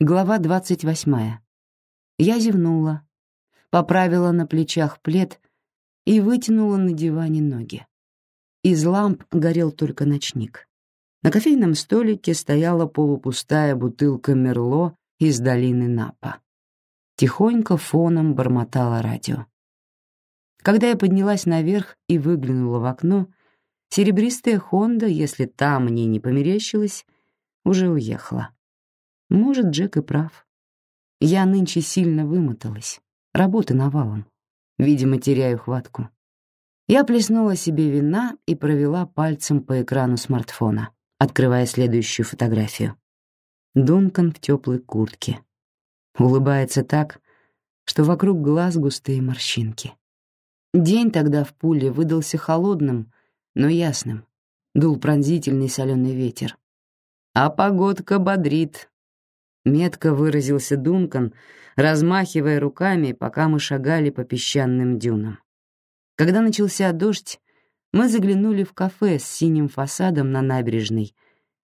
Глава двадцать восьмая. Я зевнула, поправила на плечах плед и вытянула на диване ноги. Из ламп горел только ночник. На кофейном столике стояла полупустая бутылка Мерло из долины Напа. Тихонько фоном бормотало радио. Когда я поднялась наверх и выглянула в окно, серебристая Хонда, если та мне не померещилась, уже уехала. Может, Джек и прав. Я нынче сильно вымоталась. Работы навалом. Видимо, теряю хватку. Я плеснула себе вина и провела пальцем по экрану смартфона, открывая следующую фотографию. Дункан в теплой куртке. Улыбается так, что вокруг глаз густые морщинки. День тогда в пуле выдался холодным, но ясным. Дул пронзительный соленый ветер. А погодка бодрит, Метко выразился Дункан, размахивая руками, пока мы шагали по песчаным дюнам. Когда начался дождь, мы заглянули в кафе с синим фасадом на набережной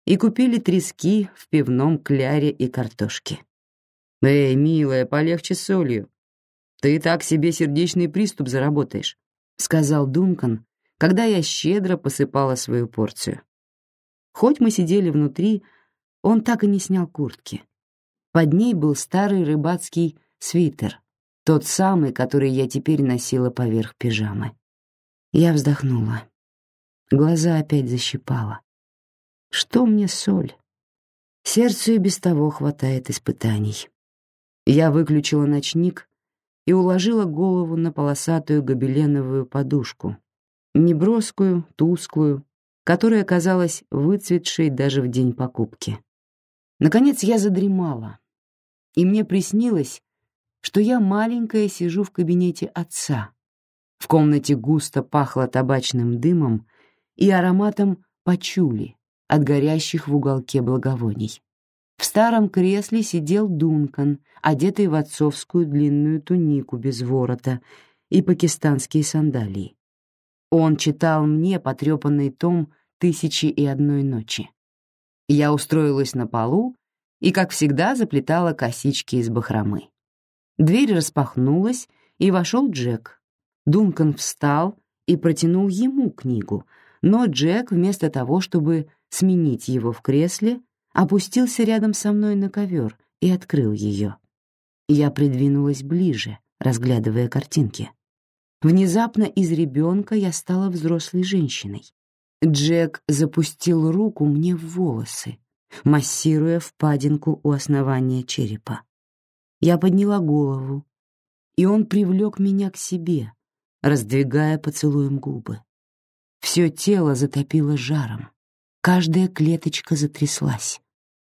и купили трески в пивном кляре и картошке. «Эй, милая, полегче солью. Ты так себе сердечный приступ заработаешь», — сказал Дункан, когда я щедро посыпала свою порцию. Хоть мы сидели внутри, он так и не снял куртки. Под ней был старый рыбацкий свитер, тот самый, который я теперь носила поверх пижамы. Я вздохнула. Глаза опять защипала. Что мне соль? Сердцу и без того хватает испытаний. Я выключила ночник и уложила голову на полосатую гобеленовую подушку, неброскую, тусклую, которая казалась выцветшей даже в день покупки. Наконец я задремала, и мне приснилось, что я маленькая сижу в кабинете отца. В комнате густо пахло табачным дымом и ароматом пачули от горящих в уголке благовоний. В старом кресле сидел Дункан, одетый в отцовскую длинную тунику без ворота и пакистанские сандалии. Он читал мне потрепанный том «Тысячи и одной ночи». Я устроилась на полу и, как всегда, заплетала косички из бахромы. Дверь распахнулась, и вошел Джек. Дункан встал и протянул ему книгу, но Джек, вместо того, чтобы сменить его в кресле, опустился рядом со мной на ковер и открыл ее. Я придвинулась ближе, разглядывая картинки. Внезапно из ребенка я стала взрослой женщиной. Джек запустил руку мне в волосы, массируя впадинку у основания черепа. Я подняла голову, и он привлек меня к себе, раздвигая поцелуем губы. Все тело затопило жаром, каждая клеточка затряслась.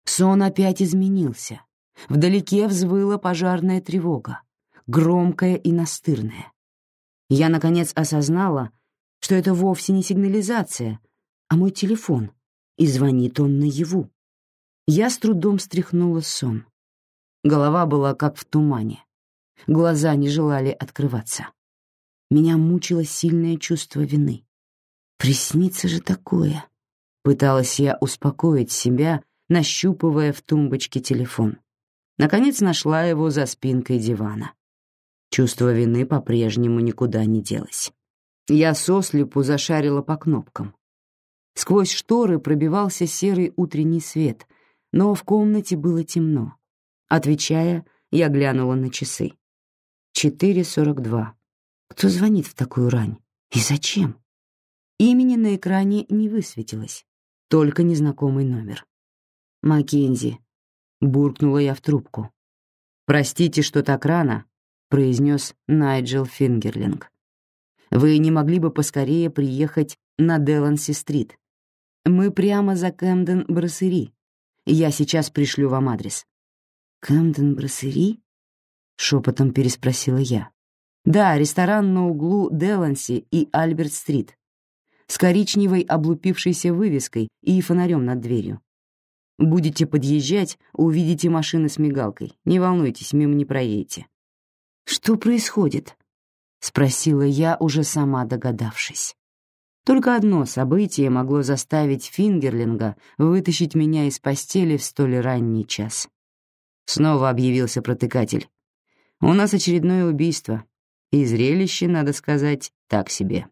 Сон опять изменился. Вдалеке взвыла пожарная тревога, громкая и настырная. Я, наконец, осознала, что это вовсе не сигнализация, а мой телефон, и звонит он наяву. Я с трудом стряхнула сон. Голова была как в тумане. Глаза не желали открываться. Меня мучило сильное чувство вины. Приснится же такое. Пыталась я успокоить себя, нащупывая в тумбочке телефон. Наконец нашла его за спинкой дивана. Чувство вины по-прежнему никуда не делось. Я сослепу зашарила по кнопкам. Сквозь шторы пробивался серый утренний свет, но в комнате было темно. Отвечая, я глянула на часы. 4.42. Кто звонит в такую рань? И зачем? Имени на экране не высветилось, только незнакомый номер. «Маккензи», — буркнула я в трубку. «Простите, что так рано», — произнес Найджел Фингерлинг. «Вы не могли бы поскорее приехать на Деланси-стрит? Мы прямо за Кэмден-Брассери. Я сейчас пришлю вам адрес». «Кэмден Брассери?» — шепотом переспросила я. «Да, ресторан на углу Деланси и Альберт-стрит. С коричневой облупившейся вывеской и фонарем над дверью. Будете подъезжать, увидите машины с мигалкой. Не волнуйтесь, мимо не проедете». «Что происходит?» — спросила я, уже сама догадавшись. Только одно событие могло заставить Фингерлинга вытащить меня из постели в столь ранний час. Снова объявился протыкатель. У нас очередное убийство, и зрелище, надо сказать, так себе.